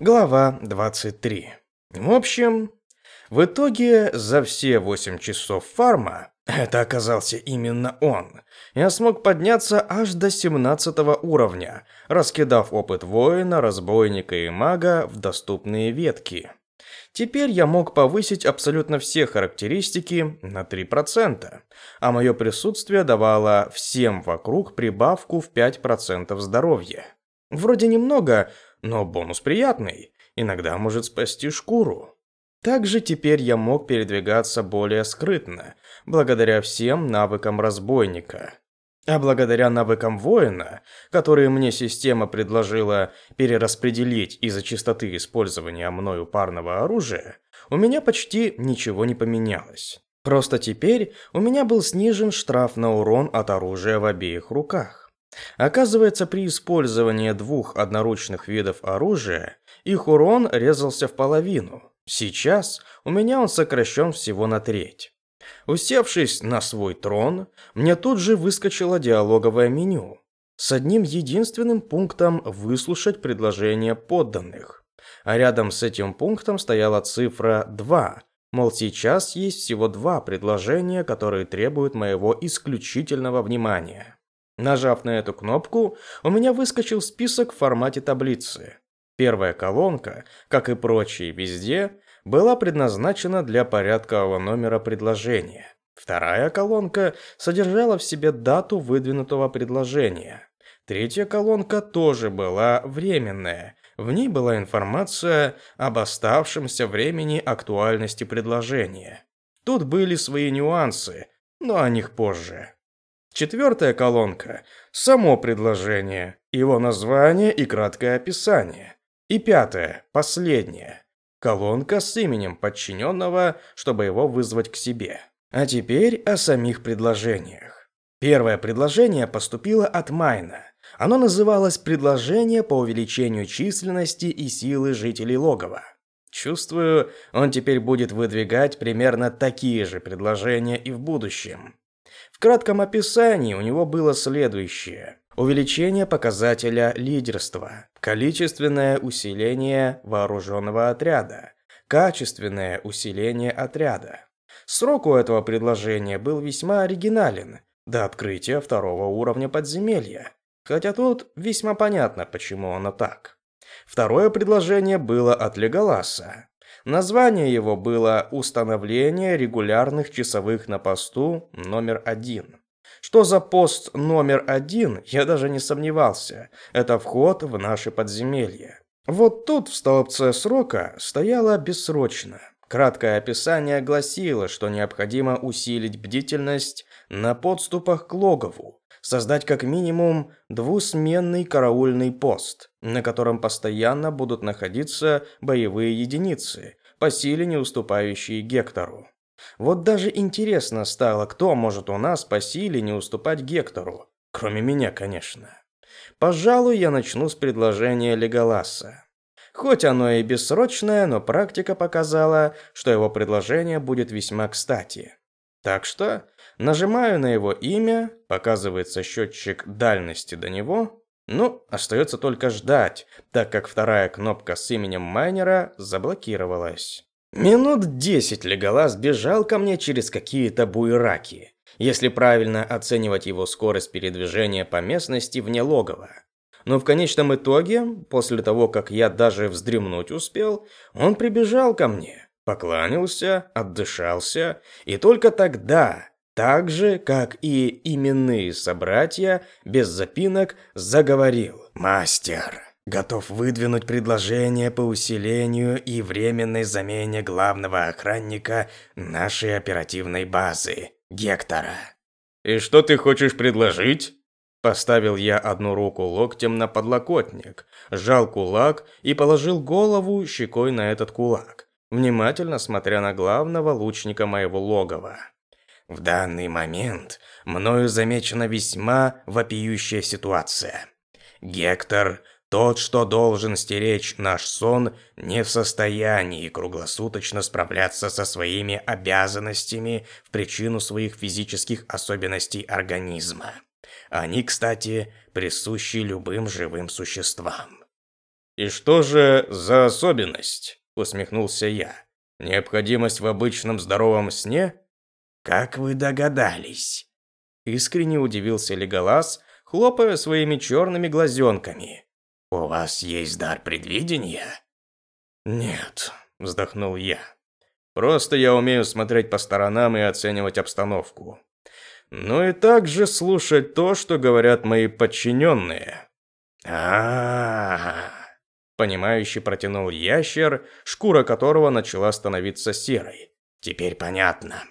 Глава 23. В общем, в итоге за все 8 часов фарма, это оказался именно он, я смог подняться аж до 17 уровня, раскидав опыт воина, разбойника и мага в доступные ветки. Теперь я мог повысить абсолютно все характеристики на 3%, а мое присутствие давало всем вокруг прибавку в 5% здоровья. Вроде немного, но бонус приятный. Иногда может спасти шкуру. Также теперь я мог передвигаться более скрытно, благодаря всем навыкам разбойника. А благодаря навыкам воина, которые мне система предложила перераспределить из-за частоты использования мною парного оружия, у меня почти ничего не поменялось. Просто теперь у меня был снижен штраф на урон от оружия в обеих руках. Оказывается, при использовании двух одноручных видов оружия их урон резался в половину. Сейчас у меня он сокращен всего на треть. Усевшись на свой трон, мне тут же выскочило диалоговое меню с одним единственным пунктом «Выслушать предложение подданных». А рядом с этим пунктом стояла цифра 2, мол, сейчас есть всего два предложения, которые требуют моего исключительного внимания. Нажав на эту кнопку, у меня выскочил список в формате таблицы. Первая колонка, как и прочие везде, была предназначена для порядкового номера предложения. Вторая колонка содержала в себе дату выдвинутого предложения. Третья колонка тоже была временная. В ней была информация об оставшемся времени актуальности предложения. Тут были свои нюансы, но о них позже. Четвертая колонка – само предложение, его название и краткое описание. И пятая, последняя, колонка с именем подчиненного, чтобы его вызвать к себе. А теперь о самих предложениях. Первое предложение поступило от Майна. Оно называлось «Предложение по увеличению численности и силы жителей логова». Чувствую, он теперь будет выдвигать примерно такие же предложения и в будущем кратком описании у него было следующее. Увеличение показателя лидерства, количественное усиление вооруженного отряда, качественное усиление отряда. Срок у этого предложения был весьма оригинален, до открытия второго уровня подземелья. Хотя тут весьма понятно, почему оно так. Второе предложение было от Леголаса. Название его было «Установление регулярных часовых на посту номер один». Что за пост номер один, я даже не сомневался. Это вход в наше подземелье. Вот тут в столбце срока стояло «бессрочно». Краткое описание гласило, что необходимо усилить бдительность на подступах к логову, создать как минимум двусменный караульный пост, на котором постоянно будут находиться боевые единицы, по силе не уступающие Гектору. Вот даже интересно стало, кто может у нас по силе не уступать Гектору, кроме меня, конечно. Пожалуй, я начну с предложения Леголаса. Хоть оно и бессрочное, но практика показала, что его предложение будет весьма кстати. Так что Нажимаю на его имя, показывается счетчик дальности до него. Ну, остается только ждать, так как вторая кнопка с именем майнера заблокировалась. Минут десять Леголас бежал ко мне через какие-то буераки, если правильно оценивать его скорость передвижения по местности вне логова. Но в конечном итоге, после того, как я даже вздремнуть успел, он прибежал ко мне, покланялся, отдышался, и только тогда так же, как и именные собратья, без запинок заговорил. «Мастер, готов выдвинуть предложение по усилению и временной замене главного охранника нашей оперативной базы, Гектора». «И что ты хочешь предложить?» Поставил я одну руку локтем на подлокотник, сжал кулак и положил голову щекой на этот кулак, внимательно смотря на главного лучника моего логова. В данный момент мною замечена весьма вопиющая ситуация. Гектор, тот, что должен стеречь наш сон, не в состоянии круглосуточно справляться со своими обязанностями в причину своих физических особенностей организма. Они, кстати, присущи любым живым существам. «И что же за особенность?» – усмехнулся я. «Необходимость в обычном здоровом сне?» «Как вы догадались?» Искренне удивился Леголас, хлопая своими черными глазенками. «У вас есть дар предвидения?» «Нет», – вздохнул я. «Просто я умею смотреть по сторонам и оценивать обстановку. Ну и также слушать то, что говорят мои подчиненные». А-а-а! Понимающе протянул ящер, шкура которого начала становиться серой. Теперь понятно.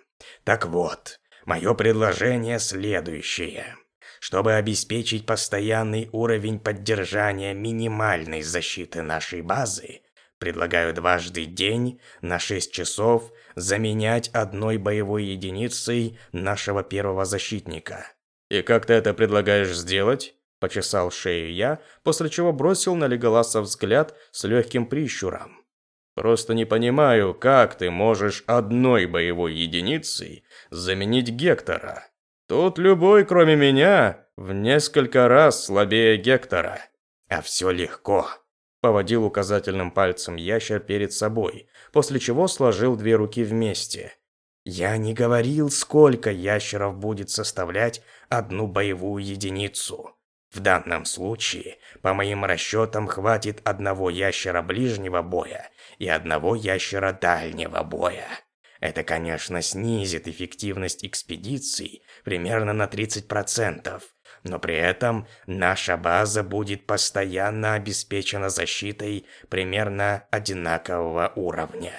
Так вот, мое предложение следующее. Чтобы обеспечить постоянный уровень поддержания минимальной защиты нашей базы, предлагаю дважды день на 6 часов заменять одной боевой единицей нашего первого защитника. И как ты это предлагаешь сделать? Почесал шею я, после чего бросил на Леголаса взгляд с легким прищуром. Просто не понимаю, как ты можешь одной боевой единицей заменить Гектора. Тут любой, кроме меня, в несколько раз слабее Гектора. А все легко. Поводил указательным пальцем ящер перед собой, после чего сложил две руки вместе. Я не говорил, сколько ящеров будет составлять одну боевую единицу. В данном случае, по моим расчетам, хватит одного ящера ближнего боя и одного ящера дальнего боя. Это, конечно, снизит эффективность экспедиций примерно на 30%, но при этом наша база будет постоянно обеспечена защитой примерно одинакового уровня.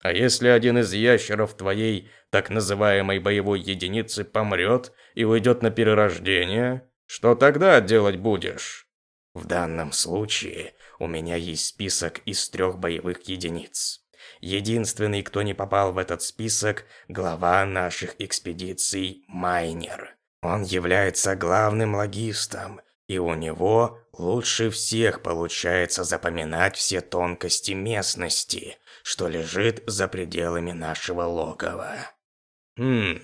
А если один из ящеров твоей так называемой боевой единицы помрет и уйдет на перерождение, что тогда делать будешь? В данном случае у меня есть список из трех боевых единиц. Единственный, кто не попал в этот список, глава наших экспедиций Майнер. Он является главным логистом, и у него лучше всех получается запоминать все тонкости местности, что лежит за пределами нашего логова. Хм,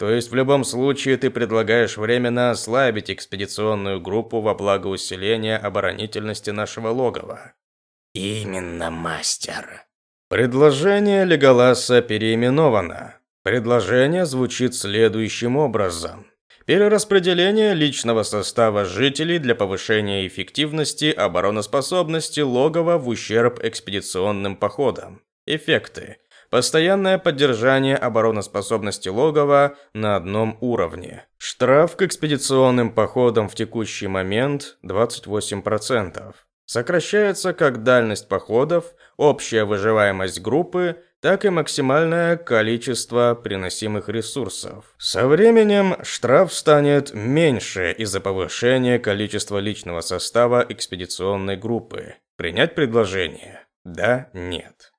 то есть в любом случае ты предлагаешь временно ослабить экспедиционную группу во благо усиления оборонительности нашего логова. Именно, мастер. Предложение Леголаса переименовано. Предложение звучит следующим образом. Перераспределение личного состава жителей для повышения эффективности обороноспособности логова в ущерб экспедиционным походам. Эффекты. Постоянное поддержание обороноспособности логова на одном уровне. Штраф к экспедиционным походам в текущий момент 28%. Сокращается как дальность походов, общая выживаемость группы, так и максимальное количество приносимых ресурсов. Со временем штраф станет меньше из-за повышения количества личного состава экспедиционной группы. Принять предложение? Да, нет.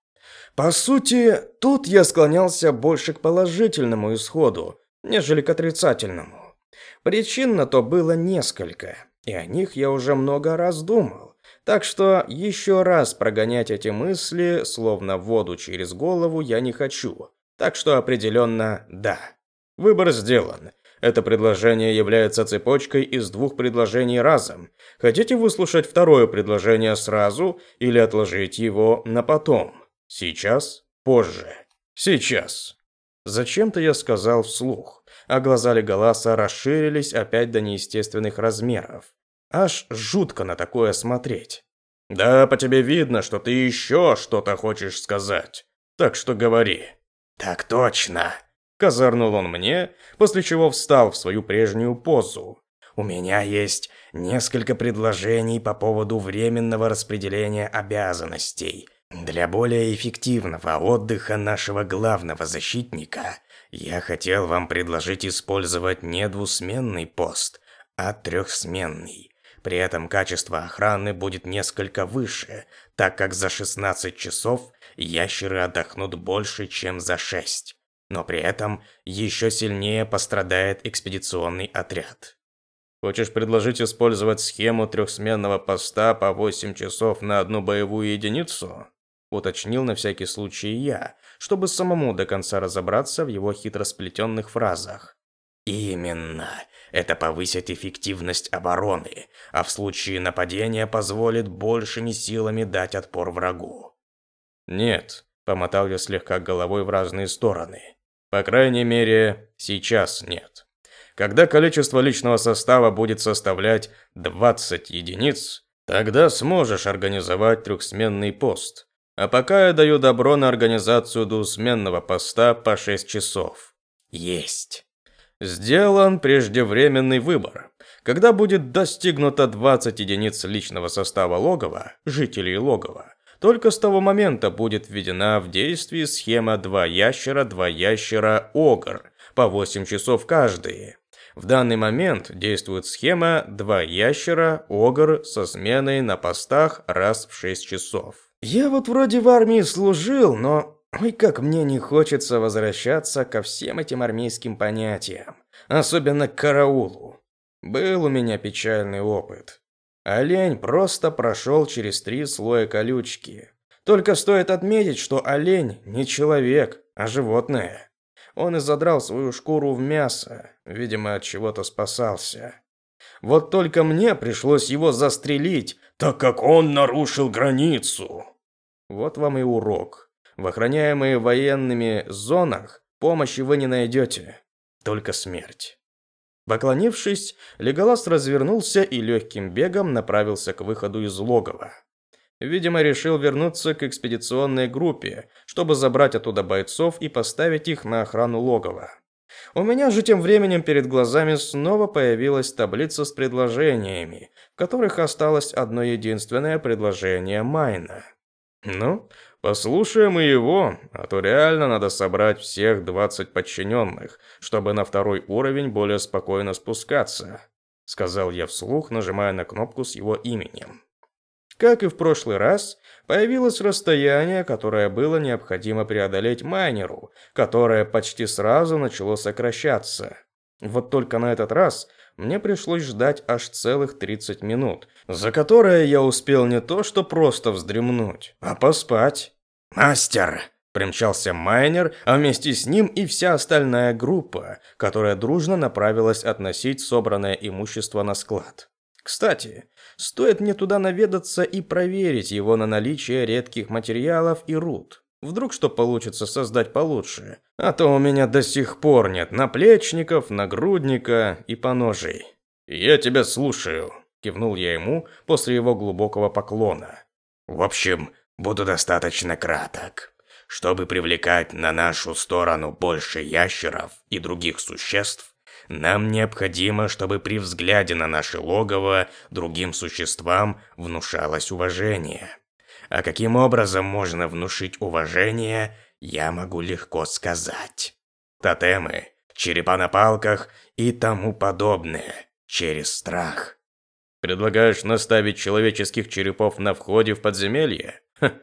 По сути, тут я склонялся больше к положительному исходу, нежели к отрицательному. Причин на то было несколько, и о них я уже много раз думал. Так что еще раз прогонять эти мысли, словно воду через голову, я не хочу. Так что определенно да. Выбор сделан. Это предложение является цепочкой из двух предложений разом. Хотите выслушать второе предложение сразу или отложить его на потом? Сейчас? Позже. Сейчас. Зачем-то я сказал вслух, а глаза Леголаса расширились опять до неестественных размеров. Аж жутко на такое смотреть. Да, по тебе видно, что ты еще что-то хочешь сказать. Так что говори. Так точно. Козырнул он мне, после чего встал в свою прежнюю позу. У меня есть несколько предложений по поводу временного распределения обязанностей – для более эффективного отдыха нашего главного защитника я хотел вам предложить использовать не двусменный пост, а трехсменный. При этом качество охраны будет несколько выше, так как за 16 часов ящеры отдохнут больше, чем за 6. Но при этом еще сильнее пострадает экспедиционный отряд. Хочешь предложить использовать схему трехсменного поста по 8 часов на одну боевую единицу? Уточнил на всякий случай я, чтобы самому до конца разобраться в его хитросплетенных фразах. Именно. Это повысит эффективность обороны, а в случае нападения позволит большими силами дать отпор врагу. Нет, помотал я слегка головой в разные стороны. По крайней мере, сейчас нет. Когда количество личного состава будет составлять 20 единиц, тогда сможешь организовать трехсменный пост. А пока я даю добро на организацию двусменного поста по 6 часов. Есть. Сделан преждевременный выбор. Когда будет достигнуто 20 единиц личного состава логова, жителей логова, только с того момента будет введена в действие схема «два ящера, два ящера, огр» по 8 часов каждый. В данный момент действует схема «два ящера, огр» со сменой на постах раз в 6 часов. Я вот вроде в армии служил, но Ой, как мне не хочется возвращаться ко всем этим армейским понятиям, особенно к караулу. Был у меня печальный опыт. Олень просто прошел через три слоя колючки. Только стоит отметить, что олень не человек, а животное. Он изодрал свою шкуру в мясо, видимо, от чего-то спасался. Вот только мне пришлось его застрелить, так как он нарушил границу. Вот вам и урок. В охраняемые военными зонах помощи вы не найдете, только смерть. Поклонившись, Леголас развернулся и легким бегом направился к выходу из логова. Видимо, решил вернуться к экспедиционной группе, чтобы забрать оттуда бойцов и поставить их на охрану логова. У меня же тем временем перед глазами снова появилась таблица с предложениями, в которых осталось одно единственное предложение Майна. Ну, Послушаем и его, а то реально надо собрать всех 20 подчиненных, чтобы на второй уровень более спокойно спускаться, сказал я вслух, нажимая на кнопку с его именем. Как и в прошлый раз, появилось расстояние, которое было необходимо преодолеть майнеру, которое почти сразу начало сокращаться. Вот только на этот раз мне пришлось ждать аж целых 30 минут, за которое я успел не то что просто вздремнуть, а поспать. «Мастер!» – примчался майнер, а вместе с ним и вся остальная группа, которая дружно направилась относить собранное имущество на склад. Кстати, стоит мне туда наведаться и проверить его на наличие редких материалов и руд. Вдруг что получится создать получше. А то у меня до сих пор нет наплечников, нагрудника и поножей. «Я тебя слушаю», – кивнул я ему после его глубокого поклона. «В общем, буду достаточно краток. Чтобы привлекать на нашу сторону больше ящеров и других существ, нам необходимо, чтобы при взгляде на наше логово другим существам внушалось уважение. А каким образом можно внушить уважение, я могу легко сказать. Тотемы, черепа на палках и тому подобное, через страх. Предлагаешь наставить человеческих черепов на входе в подземелье? Ха.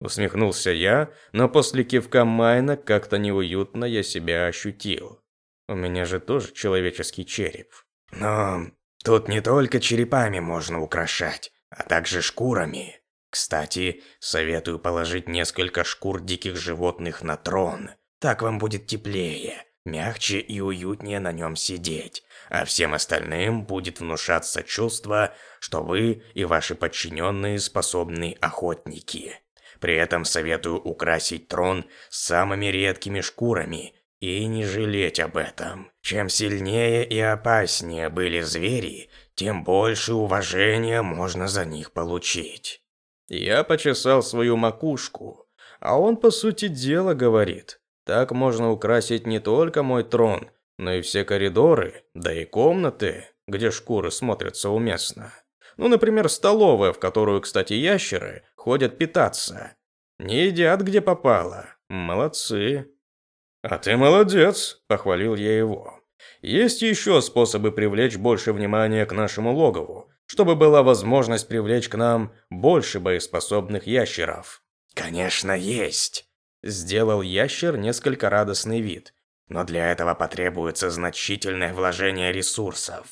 Усмехнулся я, но после кивка Майна как-то неуютно я себя ощутил. У меня же тоже человеческий череп. Но тут не только черепами можно украшать, а также шкурами. Кстати, советую положить несколько шкур диких животных на трон. Так вам будет теплее, мягче и уютнее на нем сидеть. А всем остальным будет внушаться чувство, что вы и ваши подчиненные способные охотники. При этом советую украсить трон самыми редкими шкурами и не жалеть об этом. Чем сильнее и опаснее были звери, тем больше уважения можно за них получить. Я почесал свою макушку, а он по сути дела говорит. Так можно украсить не только мой трон, но и все коридоры, да и комнаты, где шкуры смотрятся уместно. Ну, например, столовая, в которую, кстати, ящеры ходят питаться. Не едят, где попало. Молодцы. А ты молодец, похвалил я его. Есть еще способы привлечь больше внимания к нашему логову, чтобы была возможность привлечь к нам больше боеспособных ящеров. Конечно, есть, сделал ящер несколько радостный вид. Но для этого потребуется значительное вложение ресурсов.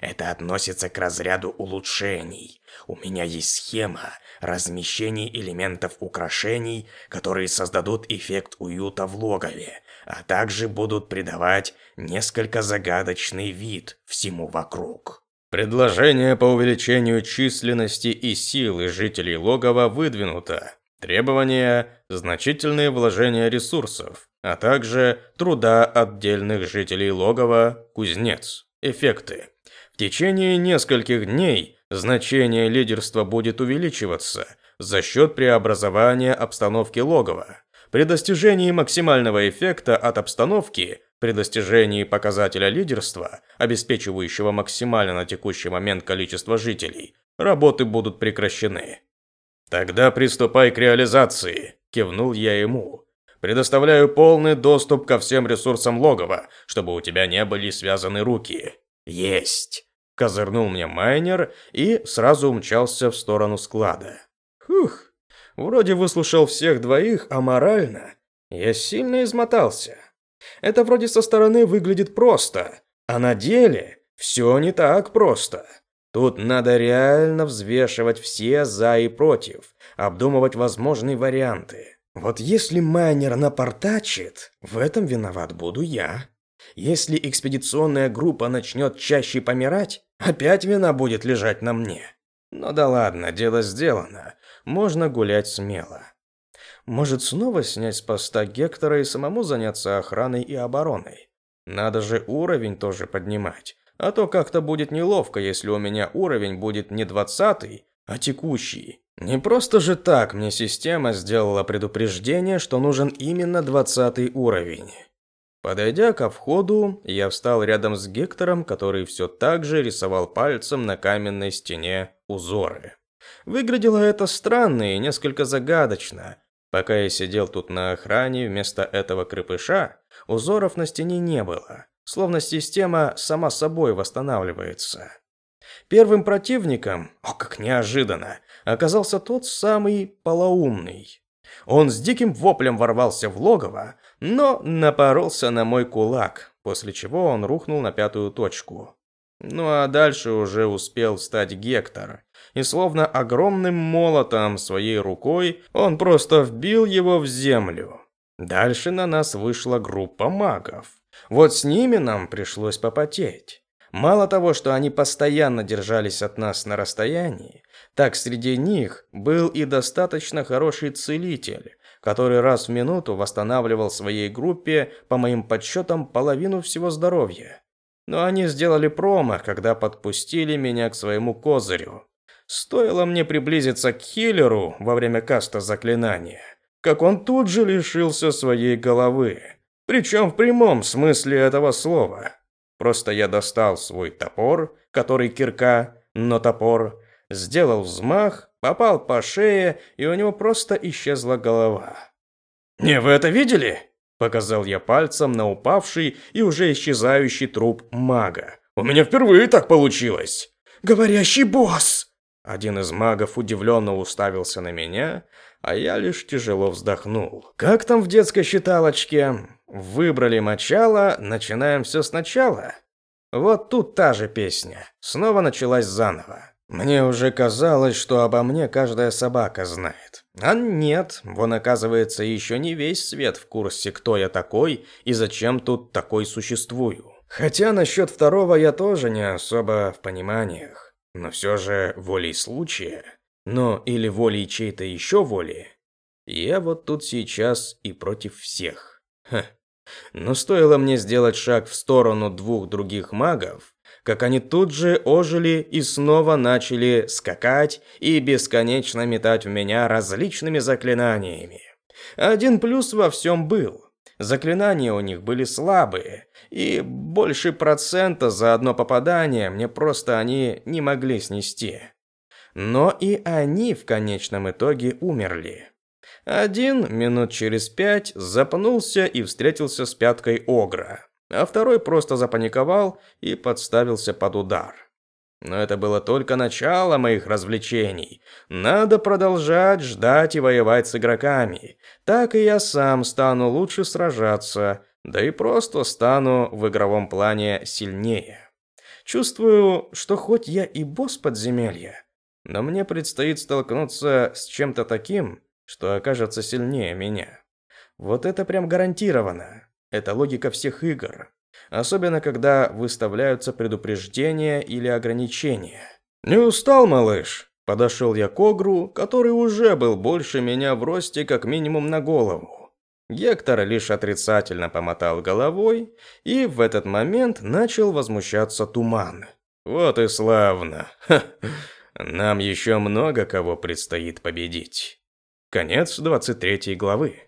Это относится к разряду улучшений. У меня есть схема размещения элементов украшений, которые создадут эффект уюта в логове, а также будут придавать несколько загадочный вид всему вокруг. Предложение по увеличению численности и силы жителей логова выдвинуто. Требования – значительные вложения ресурсов, а также труда отдельных жителей логова «Кузнец». Эффекты. В течение нескольких дней значение лидерства будет увеличиваться за счет преобразования обстановки логова. При достижении максимального эффекта от обстановки, при достижении показателя лидерства, обеспечивающего максимально на текущий момент количество жителей, работы будут прекращены. «Тогда приступай к реализации», – кивнул я ему. «Предоставляю полный доступ ко всем ресурсам логова, чтобы у тебя не были связаны руки». «Есть!» – козырнул мне майнер и сразу умчался в сторону склада. Фух, вроде выслушал всех двоих, а морально я сильно измотался. Это вроде со стороны выглядит просто, а на деле все не так просто. Тут надо реально взвешивать все «за» и «против», обдумывать возможные варианты. Вот если майнер напортачит, в этом виноват буду я. Если экспедиционная группа начнет чаще помирать, опять вина будет лежать на мне. Но да ладно, дело сделано. Можно гулять смело. Может снова снять с поста Гектора и самому заняться охраной и обороной? Надо же уровень тоже поднимать. А то как-то будет неловко, если у меня уровень будет не двадцатый, а текущий. Не просто же так мне система сделала предупреждение, что нужен именно двадцатый уровень. Подойдя ко входу, я встал рядом с Гектором, который все так же рисовал пальцем на каменной стене узоры. Выглядело это странно и несколько загадочно. Пока я сидел тут на охране, вместо этого крепыша, узоров на стене не было словно система сама собой восстанавливается. Первым противником, о как неожиданно, оказался тот самый полоумный. Он с диким воплем ворвался в логово, но напоролся на мой кулак, после чего он рухнул на пятую точку. Ну а дальше уже успел стать Гектор, и словно огромным молотом своей рукой он просто вбил его в землю. Дальше на нас вышла группа магов. Вот с ними нам пришлось попотеть. Мало того, что они постоянно держались от нас на расстоянии, так среди них был и достаточно хороший целитель, который раз в минуту восстанавливал своей группе, по моим подсчетам, половину всего здоровья. Но они сделали промах, когда подпустили меня к своему козырю. Стоило мне приблизиться к хиллеру во время каста заклинания, как он тут же лишился своей головы. Причем в прямом смысле этого слова. Просто я достал свой топор, который кирка, но топор, сделал взмах, попал по шее, и у него просто исчезла голова. «Не, вы это видели?» Показал я пальцем на упавший и уже исчезающий труп мага. «У меня впервые так получилось!» «Говорящий босс!» Один из магов удивленно уставился на меня, а я лишь тяжело вздохнул. «Как там в детской считалочке? Выбрали мочало, начинаем все сначала. Вот тут та же песня. Снова началась заново. Мне уже казалось, что обо мне каждая собака знает. А нет, вон оказывается еще не весь свет в курсе, кто я такой и зачем тут такой существую. Хотя насчет второго я тоже не особо в пониманиях. Но все же волей случая, но или волей чьей-то еще воли, я вот тут сейчас и против всех. Ха. Но стоило мне сделать шаг в сторону двух других магов, как они тут же ожили и снова начали скакать и бесконечно метать в меня различными заклинаниями. Один плюс во всем был. Заклинания у них были слабые, и больше процента за одно попадание мне просто они не могли снести. Но и они в конечном итоге умерли. Один минут через пять запнулся и встретился с пяткой Огра, а второй просто запаниковал и подставился под удар. Но это было только начало моих развлечений. Надо продолжать ждать и воевать с игроками. Так и я сам стану лучше сражаться, да и просто стану в игровом плане сильнее. Чувствую, что хоть я и босс подземелья, но мне предстоит столкнуться с чем-то таким, что окажется сильнее меня. Вот это прям гарантированно. Это логика всех игр. Особенно, когда выставляются предупреждения или ограничения. «Не устал, малыш?» Подошел я к Огру, который уже был больше меня в росте как минимум на голову. Гектор лишь отрицательно помотал головой, и в этот момент начал возмущаться туман. «Вот и славно! Ха. Нам еще много кого предстоит победить». Конец 23 главы.